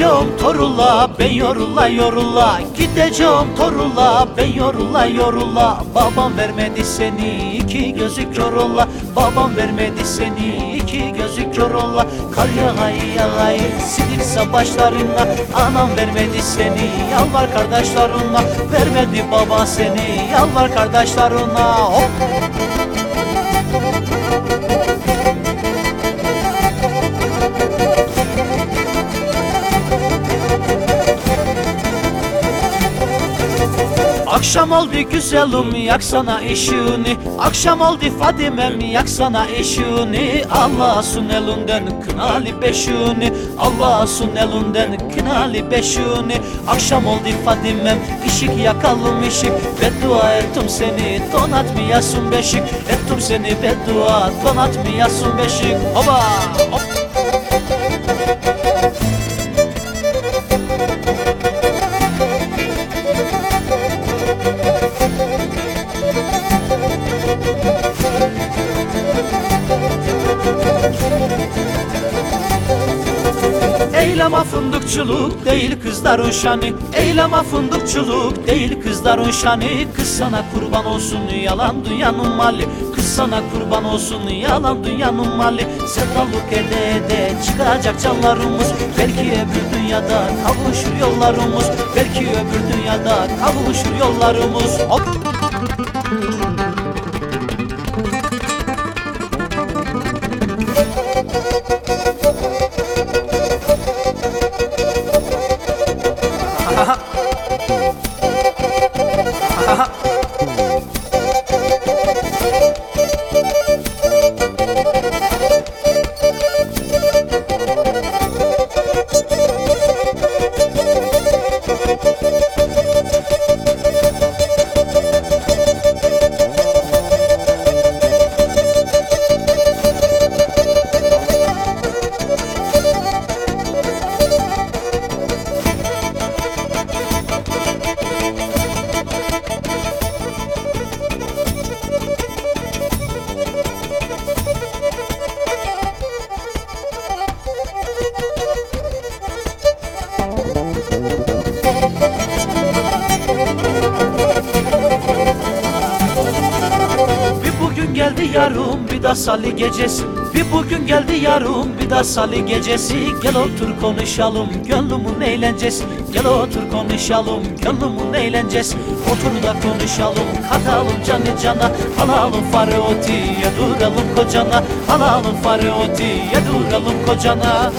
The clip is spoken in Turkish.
Gideceğim torula ben yorula yorula. Gideceğim torula ben yorula yorula. Babam vermedi seni iki gözü kör ola. Babam vermedi seni iki gözü kör ola. Kar yağay yağay silikse başlarına Anam vermedi seni yalvar kardeşlerine Vermedi baba seni yalvar kardeşlerine Hop Akşam oldu güzelim yaksana ışığını Akşam oldu Fadimem yaksana ışığını Allah sun elinden kınalı beşiğini Allah sun elinden kınalı beşiğini Akşam oldu Fadimem ışık yakalım ışık. Beddua ettim seni donatmayasın beşik. Ettim seni beddua donatmayasın beşik. Oba hop. Eyleme fındıkçılık değil kızların şanı Eyleme fındıkçılık değil kızların şanı Kız sana kurban olsun yalan dünyanın mali Kız sana kurban olsun yalan dünyanın mali Sevdalık ede ede çıkacak canlarımız. Belki öbür dünyada kavuşur yollarımız. Belki öbür dünyada kavuşur yollarımız. Hop! Geldi yarım bir de salı gecesi. Bir bugün geldi yarım bir de salı gecesi. Gel otur konuşalım gönlümün eğlencesi. Gel otur konuşalım gönlümün eğlencesi. Otur da konuşalım katalım canı cana. Alalım faroti yeduralım kocana. Alalım faroti yeduralım kocana